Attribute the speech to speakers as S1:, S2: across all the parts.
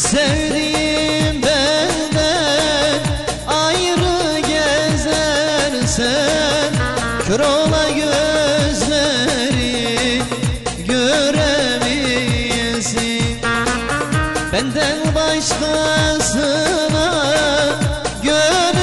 S1: sevdiğim benden ayrı gezersen Kör ola gözleri göremeyesin Benden başkasına gönül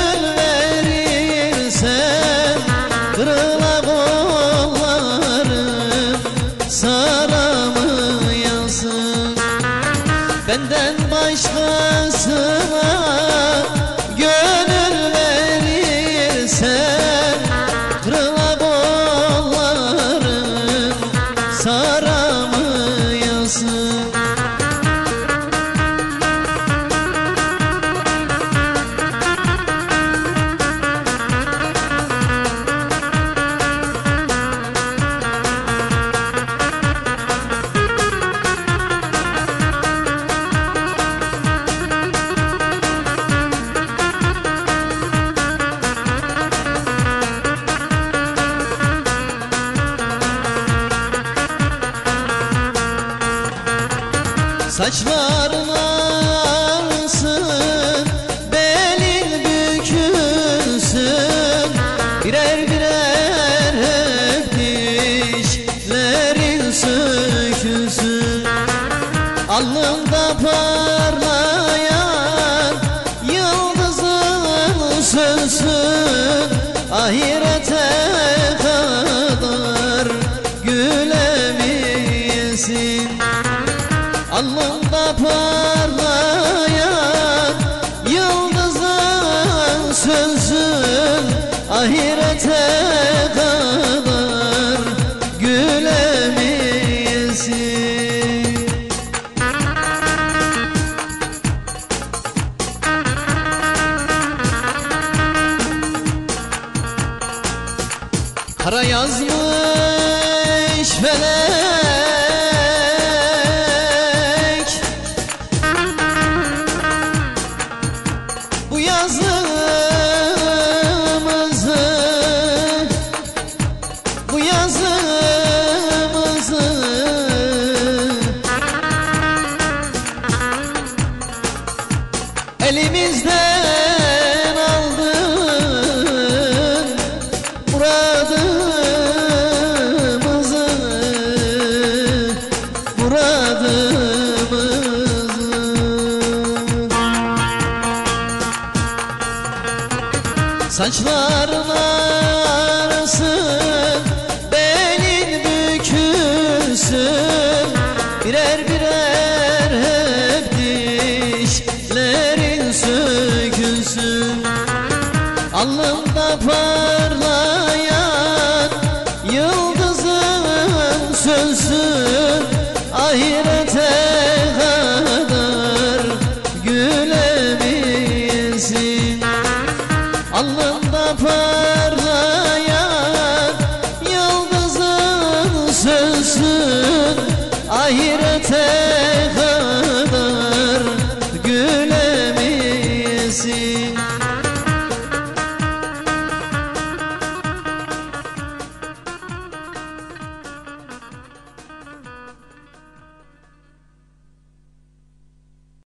S1: Saçların ağarsın Belin bükülsün. Birer birer hep dişlerin sökülsün. Alnında parlayan Yıldızın sönsün Ahirete parlayan yıldızın sönsün Ahirete kadar gülemeyesin Kara yazmış felek yazımızı Bu yazımızı Elimizden aldın Muradımızı Muradımızı Saçların arasın Belin bükülsün. Birer birer hep dişlerin sökülsün. Alnımda parlayan Yıldızın sönsün Ahirete